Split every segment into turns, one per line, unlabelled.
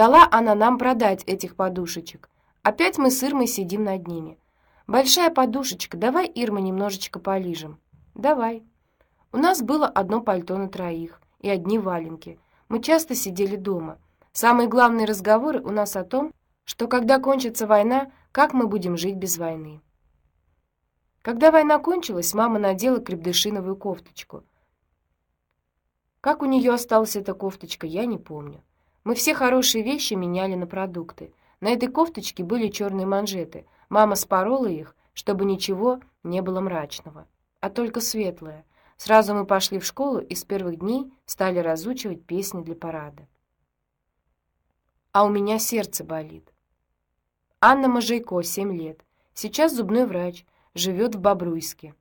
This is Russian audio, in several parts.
Дала она нам продать этих подушечек. Опять мы с Ирмой сидим над ними. Большая подушечка, давай, Ирма, немножечко полижем. Давай. У нас было одно пальто на троих и одни валенки. Мы часто сидели дома. Самые главные разговоры у нас о том, что когда кончится война, как мы будем жить без войны. Когда война кончилась, мама надела крепдышиновую кофточку. Как у нее осталась эта кофточка, я не помню. Мы все хорошие вещи меняли на продукты. На этой кофточке были черные манжеты. Мама спорола их, чтобы ничего не было мрачного, а только светлое. Сразу мы пошли в школу и с первых дней стали разучивать песни для парада. А у меня сердце болит. Анна Можейко, 7 лет. Сейчас зубной врач, живет в Бобруйске.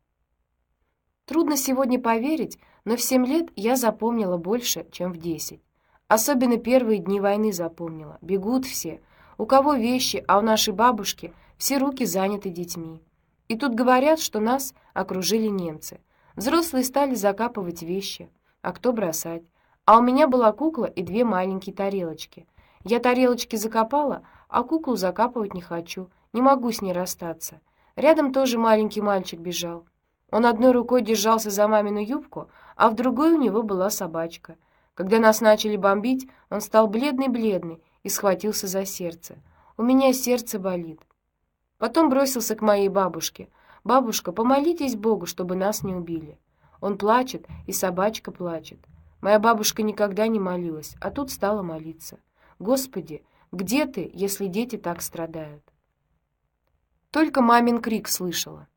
Трудно сегодня поверить, но в 7 лет я запомнила больше, чем в 10. Особенно первые дни войны запомнила. Бегут все. У кого вещи, а у нашей бабушки все руки заняты детьми. И тут говорят, что нас окружили немцы. Взрослые стали закапывать вещи, а кто бросать? А у меня была кукла и две маленькие тарелочки. Я тарелочки закопала, а куклу закапывать не хочу. Не могу с ней расстаться. Рядом тоже маленький мальчик бежал. Он одной рукой держался за мамину юбку, а в другой у него была собачка — когда нас начали бомбить, он стал бледный-бледный и схватился за сердце. У меня сердце болит. Потом бросился к моей бабушке. Бабушка, помолитесь Богу, чтобы нас не убили. Он плачет, и собачка плачет. Моя бабушка никогда не молилась, а тут стала молиться. Господи, где ты, если дети так страдают? Только мамин крик слышала.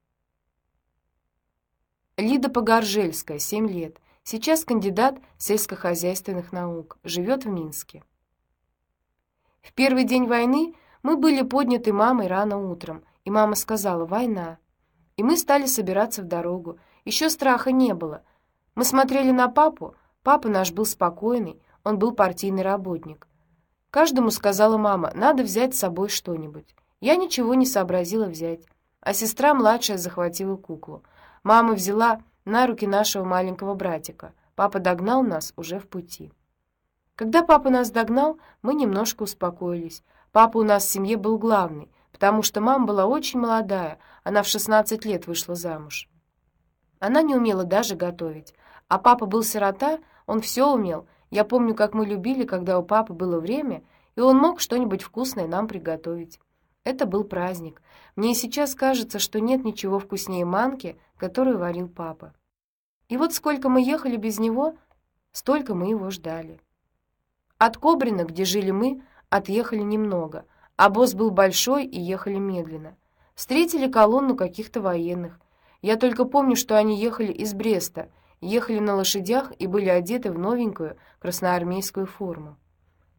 Лида Погоржельская, семь лет. Сейчас кандидат сельскохозяйственных наук, живет в Минске. В первый день войны мы были подняты мамой рано утром, и мама сказала: "Война". И мы стали собираться в дорогу. Еще страха не было. Мы смотрели на папу. Папа наш был спокойный, он был партийный работник. Каждому сказала мама: "Надо взять с собой что-нибудь". Я ничего не сообразила взять, а сестра младшая захватила куклу. Мама взяла на руки нашего маленького братика. Папа догнал нас уже в пути. Когда папа нас догнал, мы немножко успокоились. Папа у нас в семье был главный, потому что мама была очень молодая, она в 16 лет вышла замуж. Она не умела даже готовить, а папа был сирота, он все умел. Я помню, как мы любили, когда у папы было время, и он мог что-нибудь вкусное нам приготовить. Это был праздник. Мне сейчас кажется, что нет ничего вкуснее манки, которую варил папа. И вот сколько мы ехали без него, столько мы его ждали. От Кобрина, где жили мы, отъехали немного. а Обоз был большой и ехали медленно. Встретили колонну каких-то военных. Я только помню, что они ехали из Бреста, ехали на лошадях и были одеты в новенькую красноармейскую форму.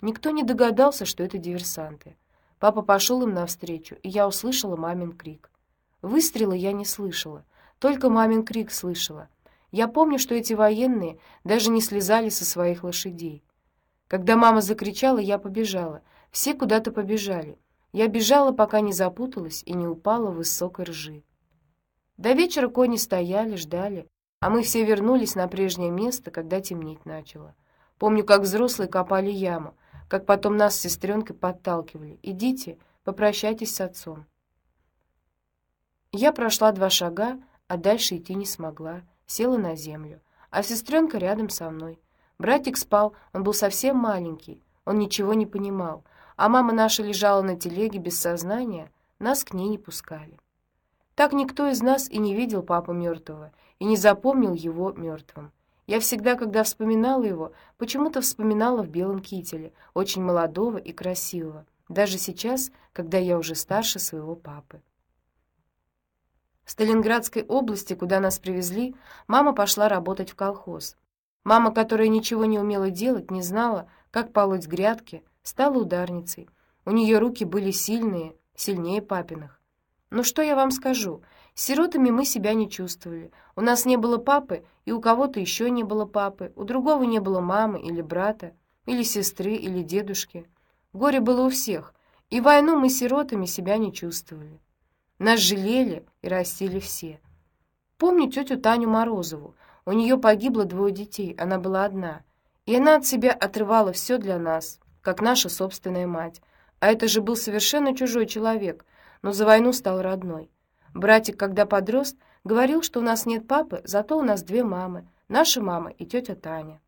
Никто не догадался, что это диверсанты. Папа пошел им навстречу, и я услышала мамин крик. Выстрела я не слышала. Только мамин крик слышала. Я помню, что эти военные даже не слезали со своих лошадей. Когда мама закричала, я побежала. Все куда-то побежали. Я бежала, пока не запуталась и не упала в высокой ржи. До вечера кони стояли, ждали, а мы все вернулись на прежнее место, когда темнеть начало. Помню, как взрослые копали яму, как потом нас с сестренкой подталкивали. «Идите, попрощайтесь с отцом». Я прошла два шага, а дальше идти не смогла, села на землю, а сестренка рядом со мной. Братик спал, он был совсем маленький, он ничего не понимал, а мама наша лежала на телеге без сознания, нас к ней не пускали. Так никто из нас и не видел папу мертвого и не запомнил его мертвым. Я всегда, когда вспоминала его, почему-то вспоминала в белом кителе, очень молодого и красивого, даже сейчас, когда я уже старше своего папы. В Сталинградской области, куда нас привезли, мама пошла работать в колхоз. Мама, которая ничего не умела делать, не знала, как полоть грядки, стала ударницей. У нее руки были сильные, сильнее папиных. Но что я вам скажу? Сиротами мы себя не чувствовали. У нас не было папы, и у кого-то еще не было папы, у другого не было мамы или брата, или сестры, или дедушки. Горе было у всех, и войну мы сиротами себя не чувствовали. Нас жалели и растили все. Помню тетю Таню Морозову. У нее погибло двое детей, она была одна. И она от себя отрывала все для нас. как наша собственная мать. А это же был совершенно чужой человек, но за войну стал родной. Братик, когда подрос, говорил, что у нас нет папы, зато у нас две мамы, наша мама и тетя Таня.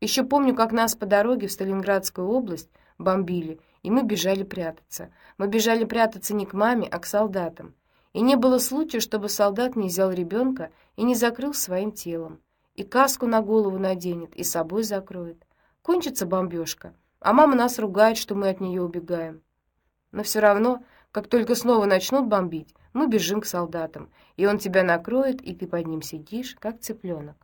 Еще помню, как нас по дороге в Сталинградскую область бомбили, и мы бежали прятаться. Мы бежали прятаться не к маме, а к солдатам. И не было случая, чтобы солдат не взял ребенка и не закрыл своим телом. И каску на голову наденет, и собой закроет. Кончится бомбежка, а мама нас ругает, что мы от нее убегаем. Но все равно, как только снова начнут бомбить, мы бежим к солдатам, и он тебя накроет, и ты под ним сидишь, как цыпленок.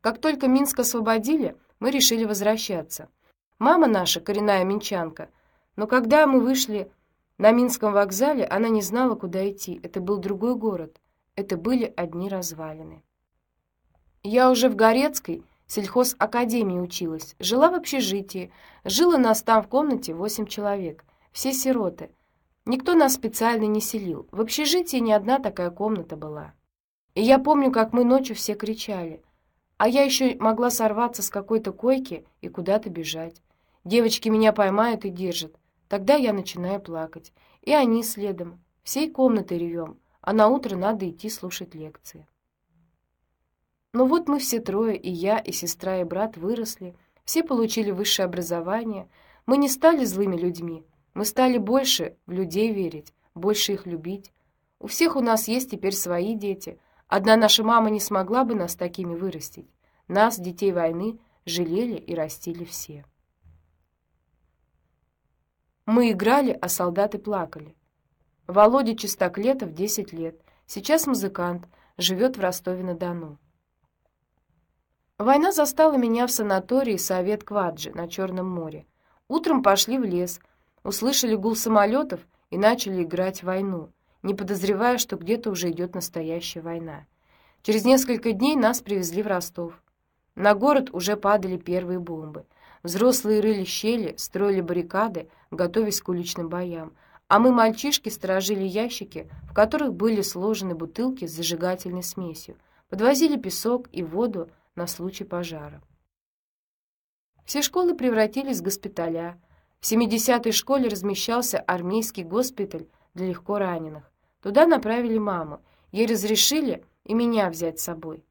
Как только Минск освободили, мы решили возвращаться. Мама наша коренная минчанка, но когда мы вышли на Минском вокзале, она не знала, куда идти. Это был другой город. Это были одни развалины. Я уже в Горецкой сельхозакадемии училась, жила в общежитии. Жило нас там в комнате восемь человек, все сироты. Никто нас специально не селил. В общежитии ни одна такая комната была. И я помню, как мы ночью все кричали. А я еще могла сорваться с какой-то койки и куда-то бежать. Девочки меня поймают и держат. Тогда я начинаю плакать. И они следом. Всей комнатой ревем. А на утро надо идти слушать лекции. Но ну вот мы все трое, и я, и сестра, и брат, выросли. Все получили высшее образование. Мы не стали злыми людьми. Мы стали больше в людей верить, больше их любить. У всех у нас есть теперь свои дети. Одна наша мама не смогла бы нас такими вырастить. Нас, детей войны, жалели и растили все. Мы играли, а солдаты плакали. Володя Чистоклетов, 10 лет, сейчас музыкант, живет в Ростове-на-Дону. Война застала меня в санатории Совет Кваджи на Черном море. Утром пошли в лес, услышали гул самолетов и начали играть в войну, не подозревая, что где-то уже идет настоящая война. Через несколько дней нас привезли в Ростов. На город уже падали первые бомбы — Взрослые рыли щели, строили баррикады, готовясь к уличным боям, а мы, мальчишки, сторожили ящики, в которых были сложены бутылки с зажигательной смесью, подвозили песок и воду на случай пожара. Все школы превратились в госпиталя. В 70-й школе размещался армейский госпиталь для легко раненых. Туда направили маму. Ей разрешили и меня взять с собой.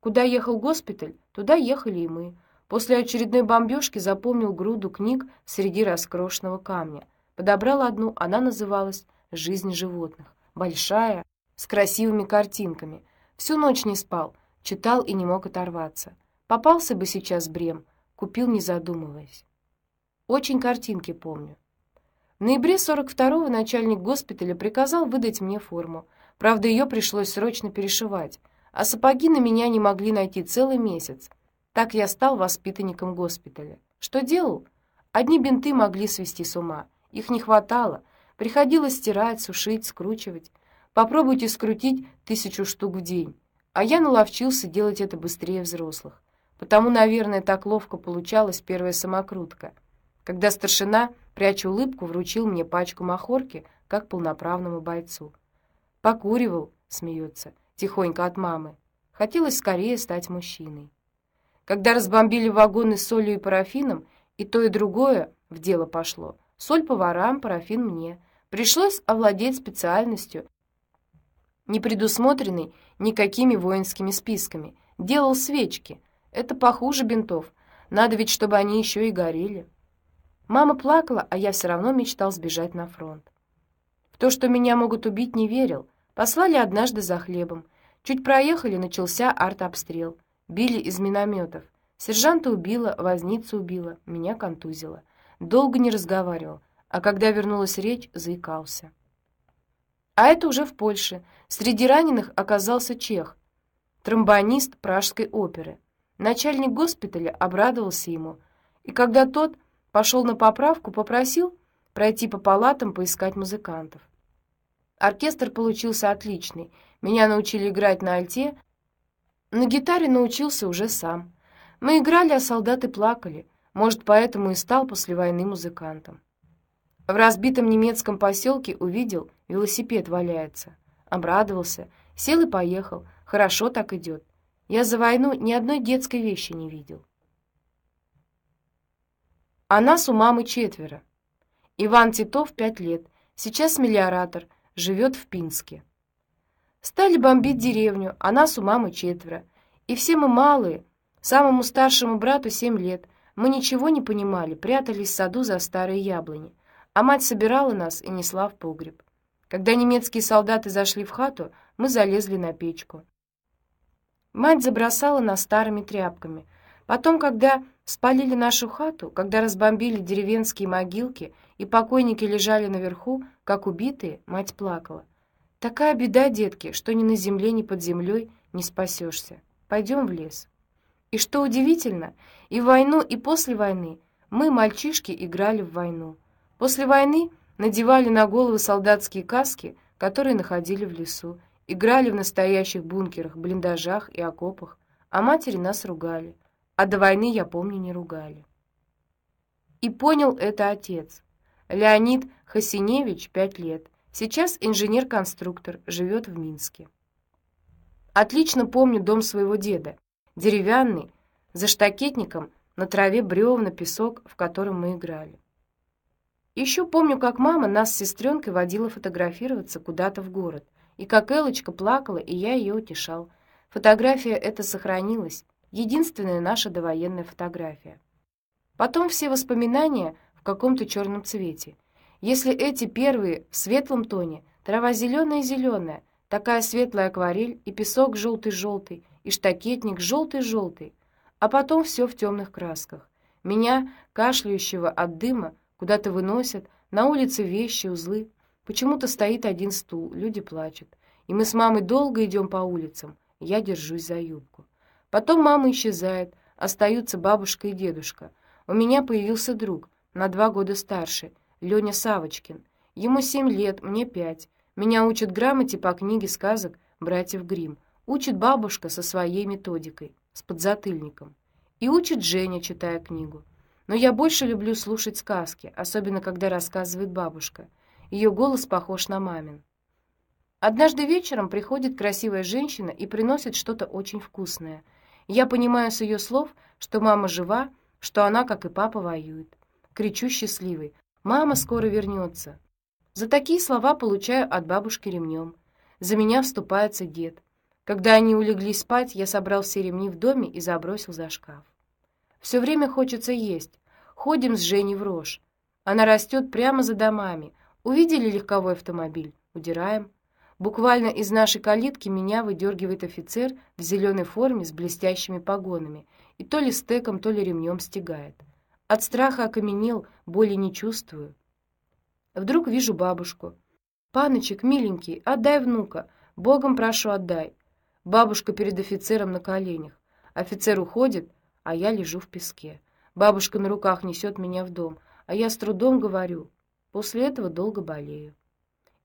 Куда ехал госпиталь, туда ехали и мы. После очередной бомбежки запомнил груду книг среди раскрошенного камня. Подобрал одну, она называлась «Жизнь животных». Большая, с красивыми картинками. Всю ночь не спал, читал и не мог оторваться. Попался бы сейчас Брем, купил, не задумываясь. Очень картинки помню. В ноябре 42-го начальник госпиталя приказал выдать мне форму. Правда, ее пришлось срочно перешивать, а сапоги на меня не могли найти целый месяц. Так я стал воспитанником госпиталя. Что делал? Одни бинты могли свести с ума. Их не хватало. Приходилось стирать, сушить, скручивать. Попробуйте скрутить тысячу штук в день. А я наловчился делать это быстрее взрослых. Потому, наверное, так ловко получалась первая самокрутка. Когда старшина, пряча улыбку, вручил мне пачку махорки, как полноправному бойцу. Покуривал, смеется, тихонько от мамы. Хотелось скорее стать мужчиной. Когда разбомбили вагоны с солью и парафином, и то, и другое в дело пошло. Соль поварам, парафин мне. Пришлось овладеть специальностью, не предусмотренной никакими воинскими списками. Делал свечки. Это похуже бинтов. Надо ведь, чтобы они еще и горели. Мама плакала, а я все равно мечтал сбежать на фронт. В то, что меня могут убить, не верил. Послали однажды за хлебом. Чуть проехали, начался артобстрел. Били из минометов. Сержанта убило, возницу убило, меня контузило. Долго не разговаривал, а когда вернулась речь, заикался. А это уже в Польше. Среди раненых оказался чех, тромбонист Пражской оперы. Начальник госпиталя обрадовался ему, и когда тот пошел на поправку, попросил пройти по палатам поискать музыкантов. Оркестр получился отличный. Меня научили играть на альте, на гитаре научился уже сам. Мы играли, а солдаты плакали. Может, поэтому и стал после войны музыкантом. В разбитом немецком поселке увидел, велосипед валяется. Обрадовался, сел и поехал. Хорошо так идет. Я за войну ни одной детской вещи не видел. А нас у мамы четверо. Иван Титов, пять лет, сейчас мелиоратор, живет в Пинске. Стали бомбить деревню, а нас у мамы четверо. И все мы малые. Самому старшему брату семь лет. Мы ничего не понимали, прятались в саду за старые яблони. А мать собирала нас и несла в погреб. Когда немецкие солдаты зашли в хату, мы залезли на печку. Мать забросала нас старыми тряпками. Потом, когда спалили нашу хату, когда разбомбили деревенские могилки и покойники лежали наверху, как убитые, мать плакала. Такая беда, детки, что ни на земле, ни под землей не спасешься. Пойдем в лес. И что удивительно, и в войну, и после войны мы, мальчишки, играли в войну. После войны надевали на головы солдатские каски, которые находили в лесу, играли в настоящих бункерах, блиндажах и окопах, а матери нас ругали. А до войны, я помню, не ругали. И понял это отец. Леонид Хасиневич, пять лет. Сейчас инженер-конструктор, живет в Минске. Отлично помню дом своего деда. Деревянный, за штакетником, на траве бревна, песок, в котором мы играли. Еще помню, как мама нас с сестренкой водила фотографироваться куда-то в город, и как Элочка плакала, и я ее утешал. Фотография эта сохранилась, единственная наша довоенная фотография. Потом все воспоминания в каком-то черном цвете. Если эти первые в светлом тоне, трава зеленая-зеленая, такая светлая акварель, и песок желтый-желтый, и штакетник желтый-желтый, а потом все в темных красках. Меня, кашляющего от дыма, Куда-то выносят, на улице вещи, узлы. Почему-то стоит один стул, люди плачут. И мы с мамой долго идем по улицам. Я держусь за юбку. Потом мама исчезает, остаются бабушка и дедушка. У меня появился друг, на два года старше, Леня Савочкин. Ему семь лет, мне пять. Меня учат грамоте по книге сказок братьев Гримм. Учит бабушка со своей методикой, с подзатыльником. И учит Женя, читая книгу. Но я больше люблю слушать сказки, особенно когда рассказывает бабушка. Ее голос похож на мамин. Однажды вечером приходит красивая женщина и приносит что-то очень вкусное. Я понимаю с ее слов, что мама жива, что она, как и папа, воюет. Кричу счастливый: "Мама скоро вернется!» За такие слова получаю от бабушки ремнем. За меня вступается дед. Когда они улеглись спать, я собрал все ремни в доме и забросил за шкаф. Все время хочется есть. Ходим с Женей в рожь. Она растет прямо за домами. Увидели легковой автомобиль, удираем. Буквально из нашей калитки меня выдергивает офицер в зеленой форме с блестящими погонами и то ли стеком, то ли ремнем стегает. От страха окаменел, боли не чувствую. Вдруг вижу бабушку. «Паночек, миленький, отдай внука, Богом прошу, отдай». Бабушка перед офицером на коленях. Офицер уходит, а я лежу в песке. Бабушка на руках несет меня в дом, а я с трудом говорю. После этого долго болею.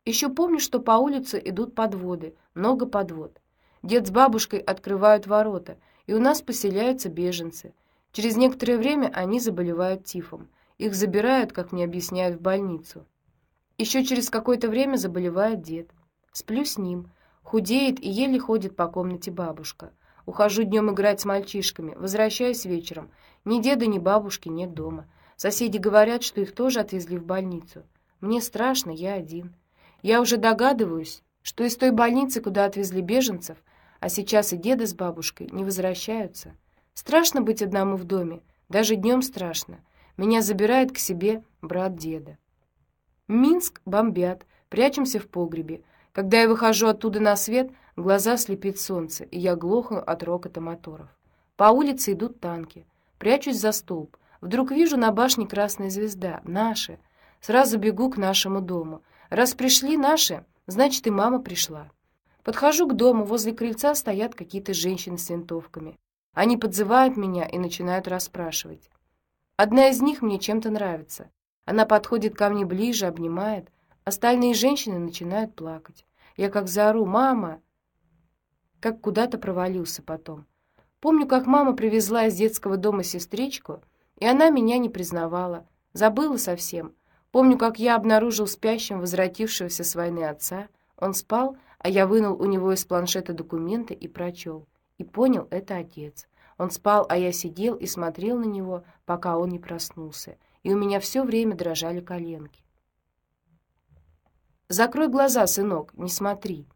Еще помню, что по улице идут подводы, много подвод. Дед с бабушкой открывают ворота, и у нас поселяются беженцы. Через некоторое время они заболевают тифом. Их забирают, как мне объясняют, в больницу. Еще через какое-то время заболевает дед. Сплю с ним. Худеет и еле ходит по комнате бабушка. Ухожу днем играть с мальчишками, возвращаюсь вечером. Ни деда, ни бабушки нет дома. Соседи говорят, что их тоже отвезли в больницу. Мне страшно, я один. Я уже догадываюсь, что из той больницы, куда отвезли беженцев, а сейчас и деда с бабушкой не возвращаются. Страшно быть одному в доме, даже днем страшно. Меня забирает к себе брат деда. Минск бомбят, прячемся в погребе. Когда я выхожу оттуда на свет, Глаза слепит солнце, и я глохну от рокота моторов. По улице идут танки. Прячусь за столб. Вдруг вижу на башне красная звезда. Наши. Сразу бегу к нашему дому. Раз пришли наши, значит и мама пришла. Подхожу к дому, возле крыльца стоят какие-то женщины с винтовками. Они подзывают меня и начинают расспрашивать. Одна из них мне чем-то нравится. Она подходит ко мне ближе, обнимает. Остальные женщины начинают плакать. Я как заору «Мама!» как куда-то провалился потом. Помню, как мама привезла из детского дома сестричку, и она меня не признавала, забыла совсем. Помню, как я обнаружил спящим возвратившегося с войны отца. Он спал, а я вынул у него из планшета документы и прочел. И понял, это отец. Он спал, а я сидел и смотрел на него, пока он не проснулся. и у меня все время дрожали коленки. Закрой глаза, сынок, не смотри.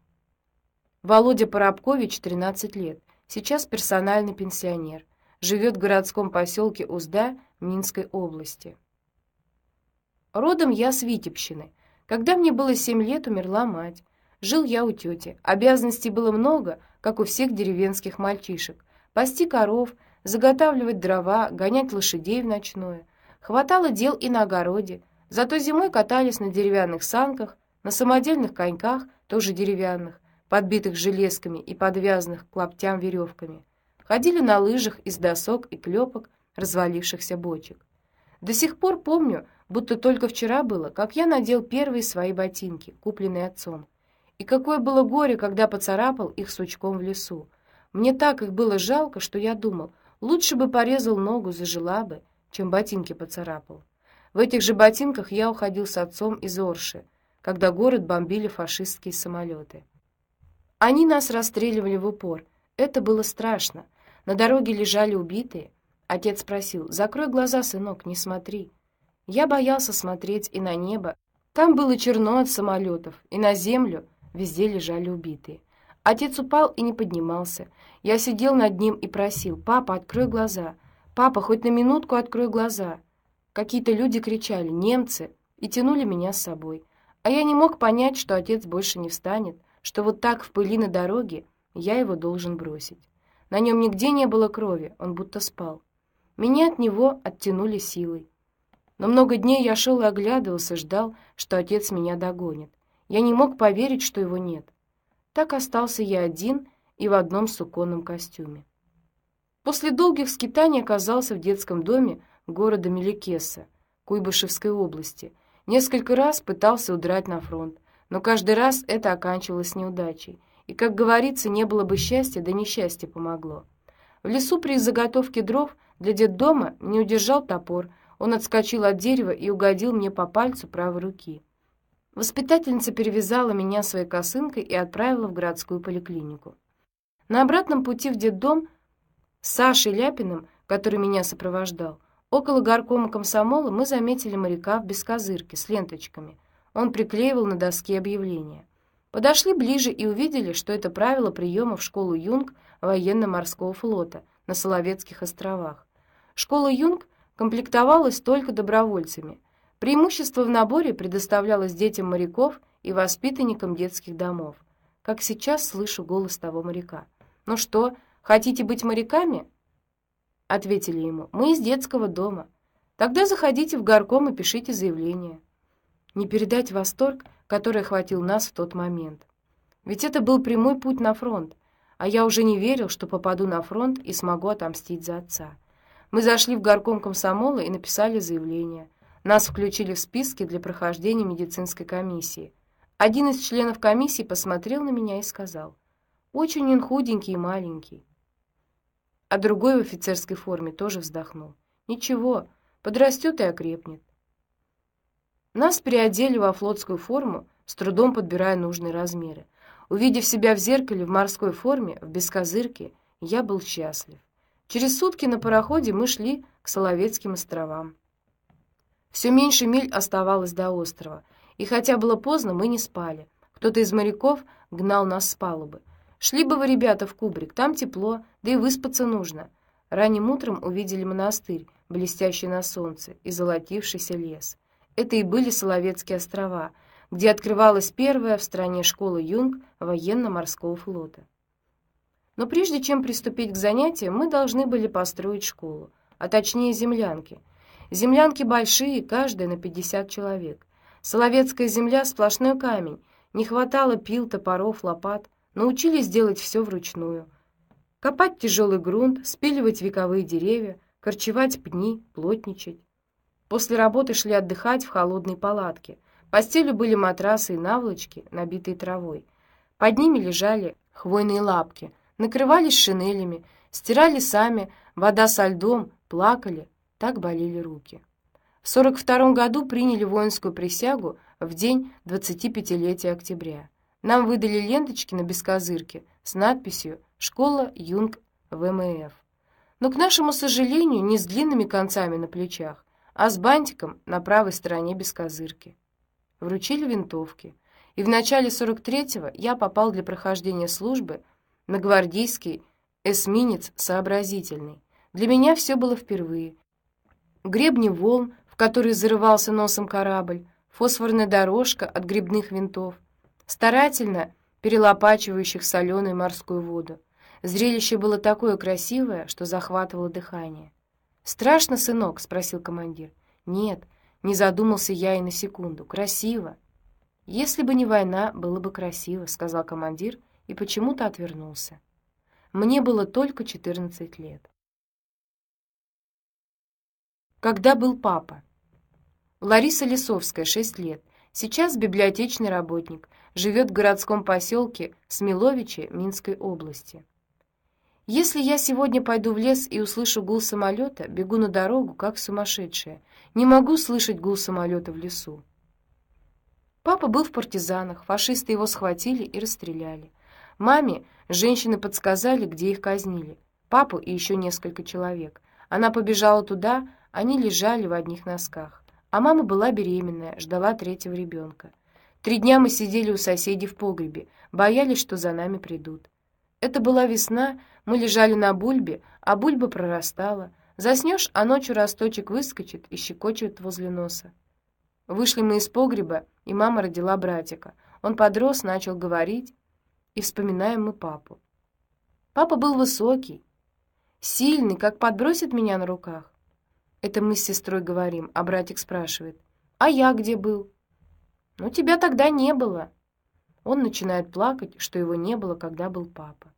Володя Поробкович, 13 лет, сейчас персональный пенсионер, живет в городском поселке Узда Минской области. Родом я с Витебщины. Когда мне было семь лет, умерла мать. Жил я у тети. Обязанностей было много, как у всех деревенских мальчишек. Пасти коров, заготавливать дрова, гонять лошадей в ночное. Хватало дел и на огороде. Зато зимой катались на деревянных санках, на самодельных коньках, тоже деревянных, подбитых железками и подвязанных к лаптям веревками. Ходили на лыжах из досок и клепок развалившихся бочек. До сих пор помню, будто только вчера было, как я надел первые свои ботинки, купленные отцом. И какое было горе, когда поцарапал их сучком в лесу. Мне так их было жалко, что я думал, лучше бы порезал ногу, зажила бы, чем ботинки поцарапал. В этих же ботинках я уходил с отцом из Орши, когда город бомбили фашистские самолеты. Они нас расстреливали в упор. Это было страшно. На дороге лежали убитые. Отец спросил: "Закрой глаза, сынок, не смотри". Я боялся смотреть и на небо. Там было черно от самолетов, и на землю везде лежали убитые. Отец упал и не поднимался. Я сидел над ним и просил: "Папа, открой глаза. Папа, хоть на минутку открой глаза". Какие-то люди кричали: "Немцы!" и тянули меня с собой. А я не мог понять, что отец больше не встанет, что вот так в пыли на дороге я его должен бросить. На нем нигде не было крови, он будто спал. Меня от него оттянули силой. Но много дней я шел и оглядывался, ждал, что отец меня догонит. Я не мог поверить, что его нет. Так остался я один и в одном суконном костюме. После долгих скитаний оказался в детском доме города Меликеса, Куйбышевской области. Несколько раз пытался удрать на фронт, но каждый раз это оканчивалось неудачей. И, как говорится, не было бы счастья, да несчастье помогло. В лесу при заготовке дров для детдома не удержал топор, он отскочил от дерева и угодил мне по пальцу правой руки. Воспитательница перевязала меня своей косынкой и отправила в городскую поликлинику. На обратном пути в детдом с Сашей Ляпиным, который меня сопровождал, около горкома комсомола мы заметили моряка в бескозырке с ленточками. Он приклеивал на доске объявления. Подошли ближе и увидели, что это правило приема в школу Юнг военно-морского флота на Соловецких островах. Школа Юнг комплектовалась только добровольцами. Преимущество в наборе предоставлялось детям моряков и воспитанникам детских домов. Как сейчас слышу голос того моряка. «Ну что, хотите быть моряками?» Ответили ему. «Мы из детского дома. Тогда заходите в горком и пишите заявление». Не передать восторг, который охватил нас в тот момент. Ведь это был прямой путь на фронт, а я уже не верил, что попаду на фронт и смогу отомстить за отца. Мы зашли в горком комсомола и написали заявление. Нас включили в списки для прохождения медицинской комиссии. Один из членов комиссии посмотрел на меня и сказал: "Очень он худенький и маленький". А другой в офицерской форме тоже вздохнул: "Ничего, подрастет и окрепнет". Нас переодели во флотскую форму, с трудом подбирая нужные размеры. Увидев себя в зеркале в морской форме, в бескозырке, я был счастлив. Через сутки на пароходе мы шли к Соловецким островам. Все меньше миль оставалось до острова, и хотя было поздно, мы не спали. Кто-то из моряков гнал нас с палубы. Шли бы вы, ребята, в кубрик, там тепло, да и выспаться нужно. Ранним утром увидели монастырь, блестящий на солнце, и золотившийся лес. Это и были Соловецкие острова, где открывалась первая в стране школа юнг военно-морского флота. Но прежде чем приступить к занятиям, мы должны были построить школу, а точнее землянки — Землянки большие, каждая на 50 человек. Соловецкая земля сплошной камень. Не хватало пил, топоров, лопат. Научились делать все вручную. Копать тяжелый грунт, спиливать вековые деревья, корчевать пни, плотничать. После работы шли отдыхать в холодные палатки. Постелью были матрасы и наволочки, набитые травой. Под ними лежали хвойные лапки, накрывались шинелями, стирали сами, вода со льдом, плакали, так болели руки. В 42 году приняли воинскую присягу в день 25-летия октября. Нам выдали ленточки на бескозырке с надписью «Школа Юнг ВМФ». Но, к нашему сожалению, не с длинными концами на плечах, а с бантиком на правой стороне без козырки. Вручили винтовки, и в начале 43-го я попал для прохождения службы на гвардейский эсминец «Сообразительный». Для меня все было впервые. Гребни волн, в которые зарывался носом корабль, фосфорная дорожка от грибных винтов, старательно перелопачивающих соленую морскую воду. Зрелище было такое красивое, что захватывало дыхание. «Страшно, сынок?» — спросил командир. «Нет, не задумался я и на секунду. Красиво». «Если бы не война, было бы красиво», — сказал командир и почему-то отвернулся. Мне было только 14 лет. Когда был папа? Лариса Лисовская, 6 лет. Сейчас библиотечный работник, живет в городском поселке Смеловичи Минской области. Если я сегодня пойду в лес и услышу гул самолета, бегу на дорогу, как сумасшедшая. Не могу слышать гул самолета в лесу. Папа был в партизанах, фашисты его схватили и расстреляли. Маме женщины подсказали, где их казнили. Папу и еще несколько человек. Она побежала туда, они лежали в одних носках. А мама была беременная, ждала третьего ребенка. Три дня мы сидели у соседей в погребе, боялись, что за нами придут. Это была весна, мы лежали на бульбе, а бульба прорастала. Заснешь, а ночью росточек выскочит и щекочет возле носа. Вышли мы из погреба, и мама родила братика. Он подрос, начал говорить, и вспоминаем мы папу. Папа был высокий, сильный, как подбросит меня на руках. Это мы с сестрой говорим, а братик спрашивает: "А я где был?" Ну тебя тогда не было. Он начинает плакать, что его не было, когда был папа.